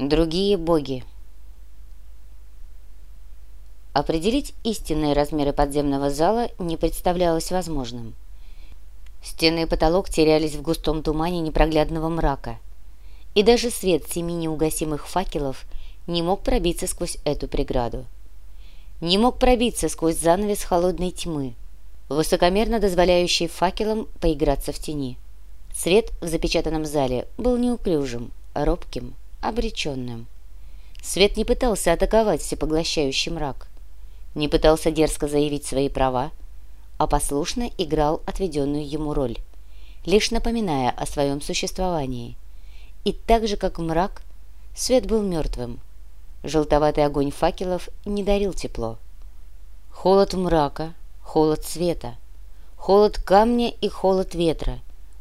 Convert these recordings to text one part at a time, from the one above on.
Другие боги. Определить истинные размеры подземного зала не представлялось возможным. Стены и потолок терялись в густом тумане непроглядного мрака, и даже свет семи неугасимых факелов не мог пробиться сквозь эту преграду. Не мог пробиться сквозь занавес холодной тьмы, высокомерно дозволяющий факелам поиграться в тени. Свет в запечатанном зале был неуклюжим, робким, обреченным. Свет не пытался атаковать всепоглощающий мрак, не пытался дерзко заявить свои права, а послушно играл отведенную ему роль, лишь напоминая о своем существовании. И так же, как мрак, свет был мертвым. Желтоватый огонь факелов не дарил тепло. Холод мрака, холод света, холод камня и холод ветра,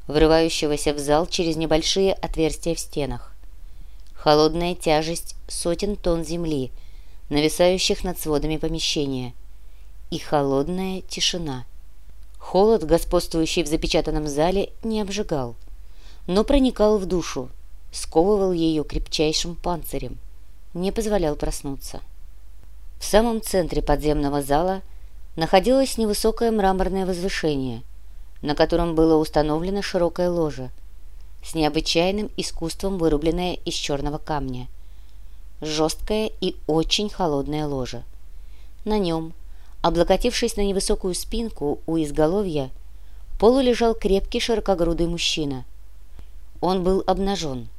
врывающегося в зал через небольшие отверстия в стенах. Холодная тяжесть сотен тонн земли — нависающих над сводами помещения, и холодная тишина. Холод, господствующий в запечатанном зале, не обжигал, но проникал в душу, сковывал ее крепчайшим панцирем, не позволял проснуться. В самом центре подземного зала находилось невысокое мраморное возвышение, на котором было установлено широкое ложе, с необычайным искусством вырубленное из черного камня – жесткое и очень холодное ложе. На нем, облокотившись на невысокую спинку у изголовья, полу лежал крепкий широкогрудый мужчина. Он был обнажен.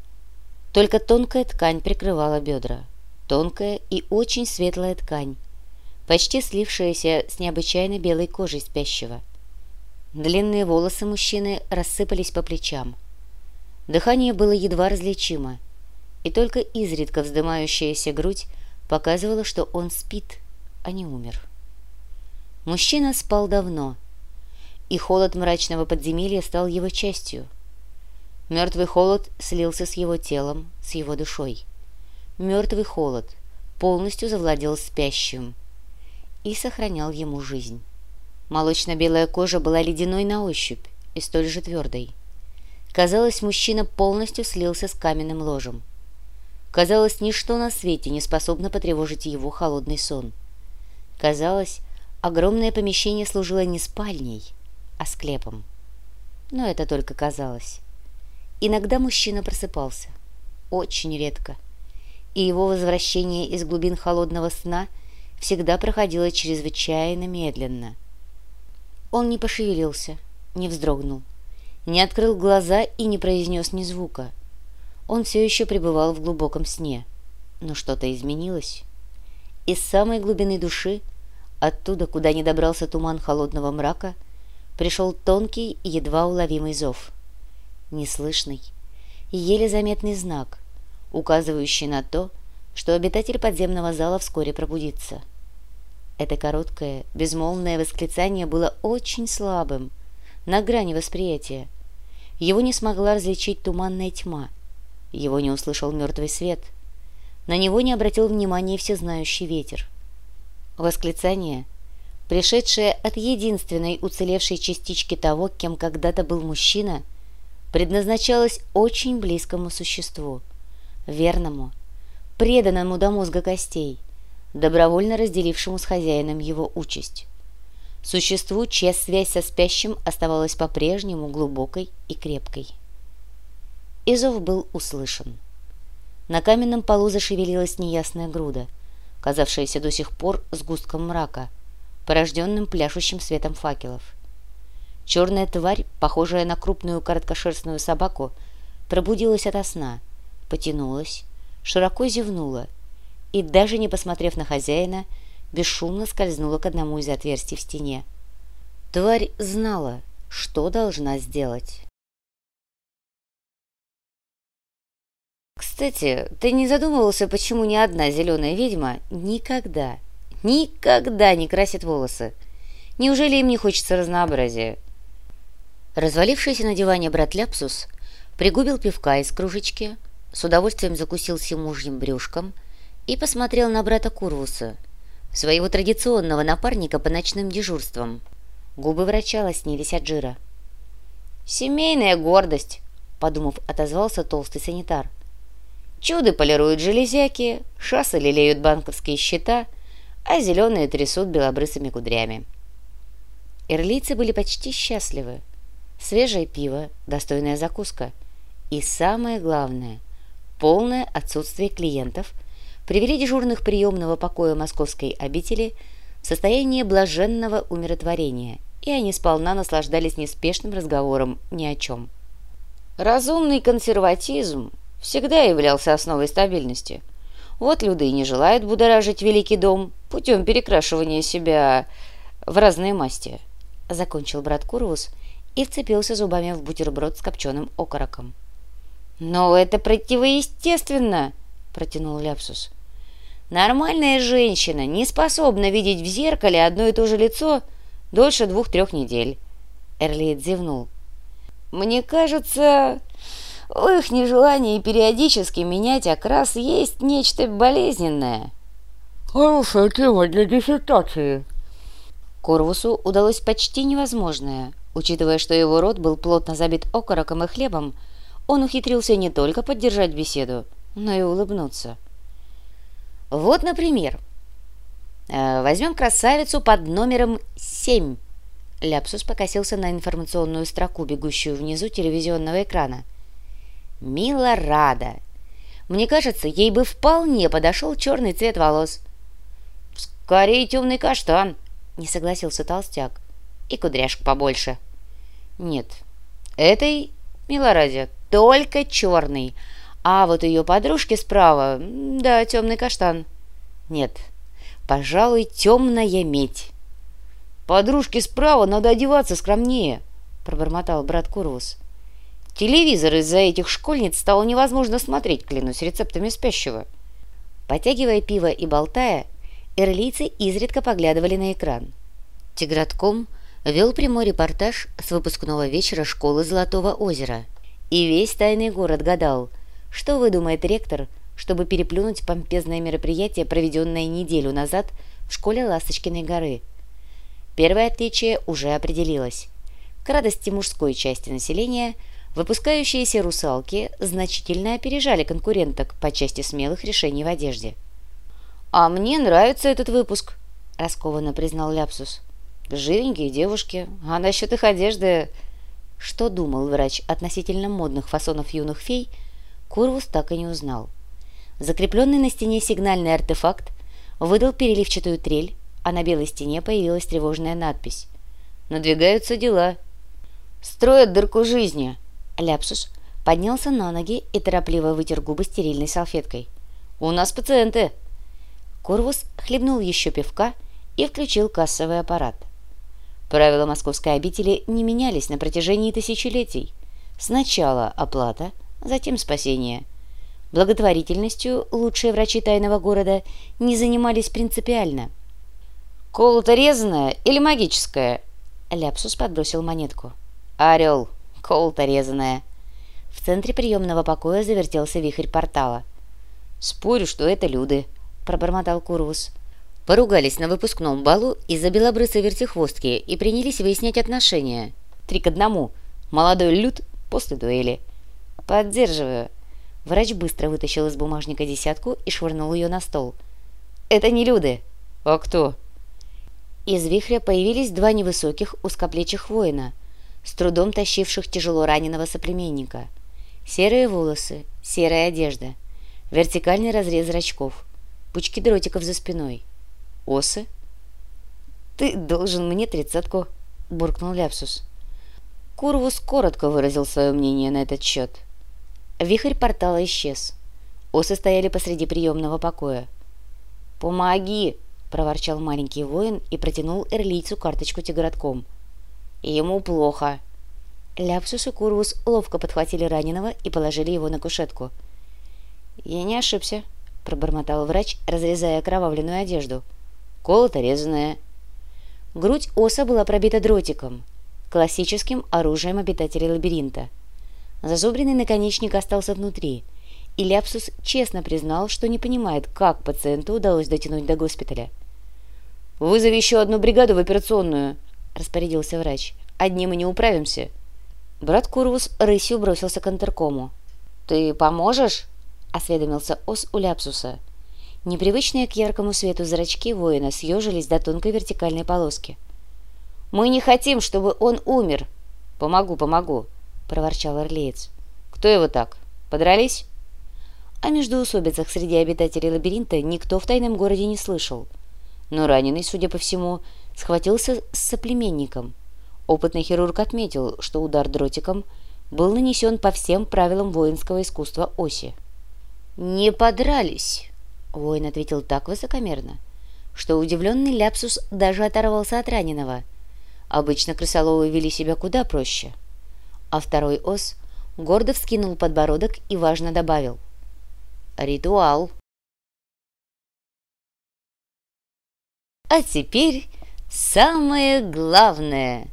Только тонкая ткань прикрывала бедра. Тонкая и очень светлая ткань, почти слившаяся с необычайно белой кожей спящего. Длинные волосы мужчины рассыпались по плечам. Дыхание было едва различимо — и только изредка вздымающаяся грудь показывала, что он спит, а не умер. Мужчина спал давно, и холод мрачного подземелья стал его частью. Мертвый холод слился с его телом, с его душой. Мертвый холод полностью завладел спящим и сохранял ему жизнь. Молочно-белая кожа была ледяной на ощупь и столь же твердой. Казалось, мужчина полностью слился с каменным ложем. Казалось, ничто на свете не способно потревожить его холодный сон. Казалось, огромное помещение служило не спальней, а склепом. Но это только казалось. Иногда мужчина просыпался. Очень редко. И его возвращение из глубин холодного сна всегда проходило чрезвычайно медленно. Он не пошевелился, не вздрогнул, не открыл глаза и не произнес ни звука — он все еще пребывал в глубоком сне. Но что-то изменилось. Из самой глубины души, оттуда, куда не добрался туман холодного мрака, пришел тонкий, едва уловимый зов. Неслышный, еле заметный знак, указывающий на то, что обитатель подземного зала вскоре пробудится. Это короткое, безмолвное восклицание было очень слабым, на грани восприятия. Его не смогла различить туманная тьма — его не услышал мертвый свет. На него не обратил внимания всезнающий ветер. Восклицание, пришедшее от единственной уцелевшей частички того, кем когда-то был мужчина, предназначалось очень близкому существу, верному, преданному до мозга костей, добровольно разделившему с хозяином его участь. Существу, чья связь со спящим оставалась по-прежнему глубокой и крепкой. И зов был услышан. На каменном полу зашевелилась неясная груда, казавшаяся до сих пор сгустком мрака, порожденным пляшущим светом факелов. Черная тварь, похожая на крупную короткошерстную собаку, пробудилась ото сна, потянулась, широко зевнула и, даже не посмотрев на хозяина, бесшумно скользнула к одному из отверстий в стене. Тварь знала, что должна сделать. Кстати, ты не задумывался, почему ни одна зеленая ведьма никогда, никогда не красит волосы? Неужели им не хочется разнообразия? Развалившийся на диване брат Ляпсус пригубил пивка из кружечки, с удовольствием закусился мужьим брюшком и посмотрел на брата Курвуса, своего традиционного напарника по ночным дежурствам. Губы врача лоснились от жира. «Семейная гордость», — подумав, отозвался толстый санитар — Чуды полируют железяки, шассы лелеют банковские счета, а зеленые трясут белобрысыми кудрями. Ирлийцы были почти счастливы. Свежее пиво, достойная закуска. И самое главное, полное отсутствие клиентов привели дежурных приемного покоя московской обители в состояние блаженного умиротворения, и они сполна наслаждались неспешным разговором ни о чем. Разумный консерватизм всегда являлся основой стабильности. Вот люди и не желают будоражить великий дом путем перекрашивания себя в разные масти. Закончил брат Курвус и вцепился зубами в бутерброд с копченым окороком. «Но это противоестественно!» – протянул Ляпсус. «Нормальная женщина не способна видеть в зеркале одно и то же лицо дольше двух-трех недель». Эрлиет зевнул. «Мне кажется, в их нежелании периодически менять окрас есть нечто болезненное». «Хорошая тема для диссертации». Корвусу удалось почти невозможное. Учитывая, что его рот был плотно забит окороком и хлебом, он ухитрился не только поддержать беседу, но и улыбнуться. Вот, например, э, возьмем красавицу под номером 7. Ляпсус покосился на информационную строку, бегущую внизу телевизионного экрана. Мила рада. Мне кажется, ей бы вполне подошел черный цвет волос. Скорее темный каштан, не согласился толстяк. И кудряшек побольше. Нет, этой, милоради, только черный. А вот ее подружки справа, да, темный каштан. Нет, пожалуй, темная медь. Подружке справа надо одеваться скромнее, пробормотал брат Курвус. Телевизор из-за этих школьниц стало невозможно смотреть, клянусь, рецептами спящего. Потягивая пиво и болтая, эрлийцы изредка поглядывали на экран. Тигратком вел прямой репортаж с выпускного вечера школы Золотого озера. И весь тайный город гадал, что выдумает ректор, чтобы переплюнуть помпезное мероприятие, проведенное неделю назад в школе Ласточкиной горы. Первое отличие уже определилось. К радости мужской части населения выпускающиеся русалки значительно опережали конкуренток по части смелых решений в одежде. «А мне нравится этот выпуск», – раскованно признал Ляпсус. Живенькие девушки. А насчет их одежды... Что думал врач относительно модных фасонов юных фей, Курвус так и не узнал. Закрепленный на стене сигнальный артефакт выдал переливчатую трель, а на белой стене появилась тревожная надпись. «Надвигаются дела». «Строят дырку жизни!» Ляпсус поднялся на ноги и торопливо вытер губы стерильной салфеткой. «У нас пациенты!» Курвус хлебнул еще пивка и включил кассовый аппарат. Правила московской обители не менялись на протяжении тысячелетий. Сначала оплата, затем спасение. Благотворительностью лучшие врачи тайного города не занимались принципиально. «Колото резаное или магическое?» Ляпсус подбросил монетку. «Орел, колото резаное». В центре приемного покоя завертелся вихрь портала. «Спорю, что это люди», — пробормотал Курвус. Поругались на выпускном балу из-за белобрысой вертихвостки и принялись выяснять отношения. Три к одному. Молодой люд после дуэли. «Поддерживаю». Врач быстро вытащил из бумажника десятку и швырнул ее на стол. «Это не люди». «А кто?» Из вихря появились два невысоких узкоплечих воина, с трудом тащивших тяжело раненого соплеменника. Серые волосы, серая одежда, вертикальный разрез зрачков, пучки дротиков за спиной – Осы? Ты должен мне тридцатку, буркнул Ляпсус. Курвус коротко выразил свое мнение на этот счет. Вихрь портала исчез. Осы стояли посреди приемного покоя. «Помоги!» – проворчал маленький воин и протянул эрлийцу карточку тигротком. «Ему плохо!» Ляпсус и Курвус ловко подхватили раненого и положили его на кушетку. «Я не ошибся», – пробормотал врач, разрезая окровавленную одежду – колото резаное. Грудь оса была пробита дротиком, классическим оружием обитателей лабиринта. Зазубренный наконечник остался внутри, и Ляпсус честно признал, что не понимает, как пациенту удалось дотянуть до госпиталя. «Вызови еще одну бригаду в операционную», — распорядился врач. «Одним мы не управимся». Брат Курвус рысью бросился к интеркому. «Ты поможешь?» — осведомился Ос у Ляпсуса. Непривычные к яркому свету зрачки воина съежились до тонкой вертикальной полоски. «Мы не хотим, чтобы он умер!» «Помогу, помогу!» — проворчал Орлеец. «Кто его так? Подрались?» О междоусобицах среди обитателей лабиринта никто в тайном городе не слышал. Но раненый, судя по всему, схватился с соплеменником. Опытный хирург отметил, что удар дротиком был нанесен по всем правилам воинского искусства оси. «Не подрались!» — воин ответил так высокомерно, что удивленный Ляпсус даже оторвался от раненого. Обычно крысоловы вели себя куда проще. А второй ос гордо вскинул подбородок и важно добавил — ритуал. А теперь самое главное.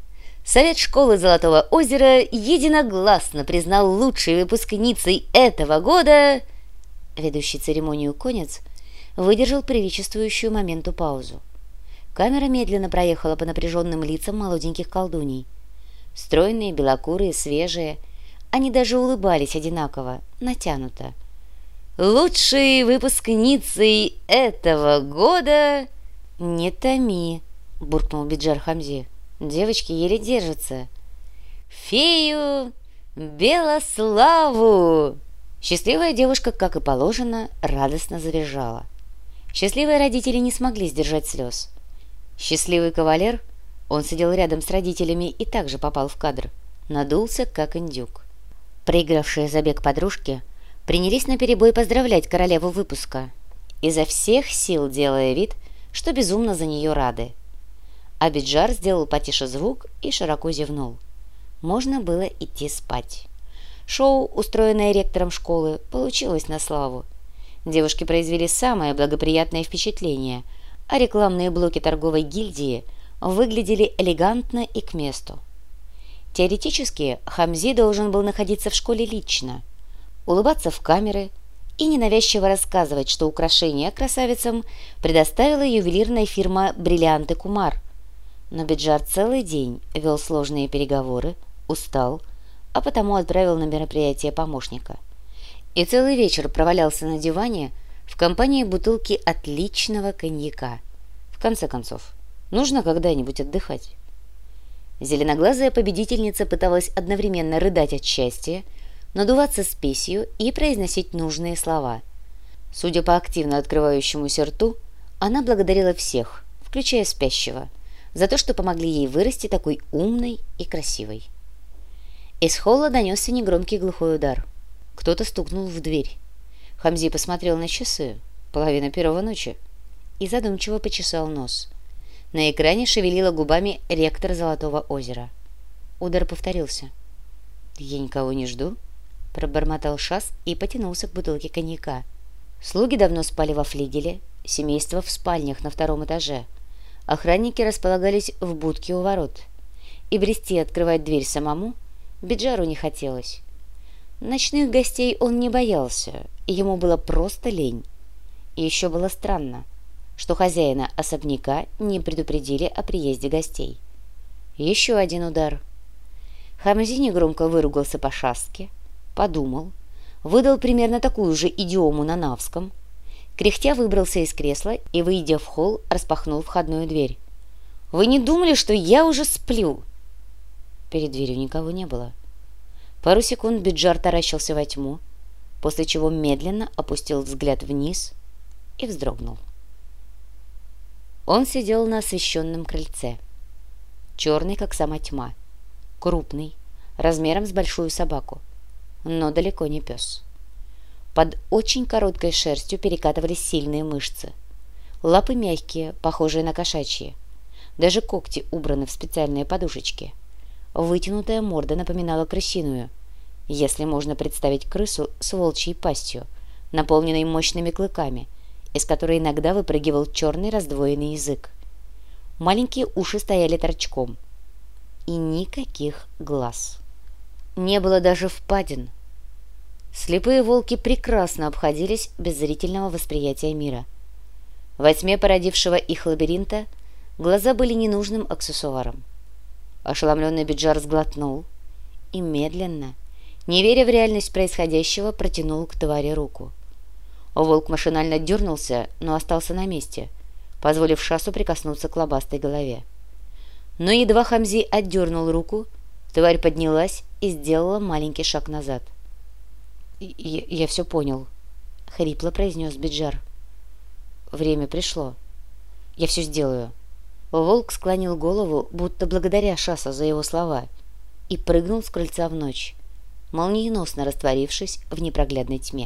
Совет школы Золотого озера единогласно признал лучшей выпускницей этого года... Ведущий церемонию конец выдержал приличествующую моменту паузу. Камера медленно проехала по напряженным лицам молоденьких колдуней. Стройные, белокурые, свежие. Они даже улыбались одинаково, натянуто лучшей выпускницей этого года...» «Не томи», — буркнул Биджар Хамзи. «Девочки еле держатся». «Фею Белославу!» Счастливая девушка, как и положено, радостно завизжала. Счастливые родители не смогли сдержать слез. Счастливый кавалер, он сидел рядом с родителями и также попал в кадр, надулся, как индюк. Проигравшие забег подружки — принялись наперебой поздравлять королеву выпуска, изо всех сил делая вид, что безумно за нее рады. Абиджар сделал потише звук и широко зевнул. Можно было идти спать. Шоу, устроенное ректором школы, получилось на славу. Девушки произвели самое благоприятное впечатление, а рекламные блоки торговой гильдии выглядели элегантно и к месту. Теоретически, Хамзи должен был находиться в школе лично – улыбаться в камеры и ненавязчиво рассказывать, что украшения красавицам предоставила ювелирная фирма «Бриллианты Кумар». Но Биджар целый день вел сложные переговоры, устал, а потому отправил на мероприятие помощника. И целый вечер провалялся на диване в компании бутылки отличного коньяка. В конце концов, нужно когда-нибудь отдыхать. Зеленоглазая победительница пыталась одновременно рыдать от счастья надуваться спесью и произносить нужные слова. Судя по активно открывающемуся рту, она благодарила всех, включая спящего, за то, что помогли ей вырасти такой умной и красивой. Из холла донесся негромкий глухой удар. Кто-то стукнул в дверь. Хамзи посмотрел на часы, половина первого ночи, и задумчиво почесал нос. На экране шевелила губами ректор Золотого озера. Удар повторился. «Я никого не жду», Пробормотал Шас и потянулся к бутылке коньяка. Слуги давно спали во флигеле, семейство в спальнях на втором этаже. Охранники располагались в будке у ворот. И брести открывать дверь самому Биджару не хотелось. Ночных гостей он не боялся, ему было просто лень. И еще было странно, что хозяина особняка не предупредили о приезде гостей. Еще один удар. Хамзи негромко выругался по шастке, подумал, выдал примерно такую же идиому на навском, кряхтя выбрался из кресла и, выйдя в холл, распахнул входную дверь. «Вы не думали, что я уже сплю?» Перед дверью никого не было. Пару секунд Биджар таращился во тьму, после чего медленно опустил взгляд вниз и вздрогнул. Он сидел на освещенном крыльце, черный, как сама тьма, крупный, размером с большую собаку но далеко не пес. Под очень короткой шерстью перекатывались сильные мышцы. Лапы мягкие, похожие на кошачьи. Даже когти убраны в специальные подушечки. Вытянутая морда напоминала крысиную, если можно представить крысу с волчьей пастью, наполненной мощными клыками, из которой иногда выпрыгивал черный раздвоенный язык. Маленькие уши стояли торчком. И никаких глаз. Не было даже впадин, Слепые волки прекрасно обходились без зрительного восприятия мира. Во тьме породившего их лабиринта глаза были ненужным аксессуаром. Ошеломленный Биджар сглотнул и медленно, не веря в реальность происходящего, протянул к твари руку. Волк машинально дернулся, но остался на месте, позволив Шасу прикоснуться к лобастой голове. Но едва Хамзи отдернул руку, тварь поднялась и сделала маленький шаг назад. «Я, я все понял», — хрипло произнес Биджар. «Время пришло. Я все сделаю». Волк склонил голову, будто благодаря Шаса за его слова, и прыгнул с крыльца в ночь, молниеносно растворившись в непроглядной тьме.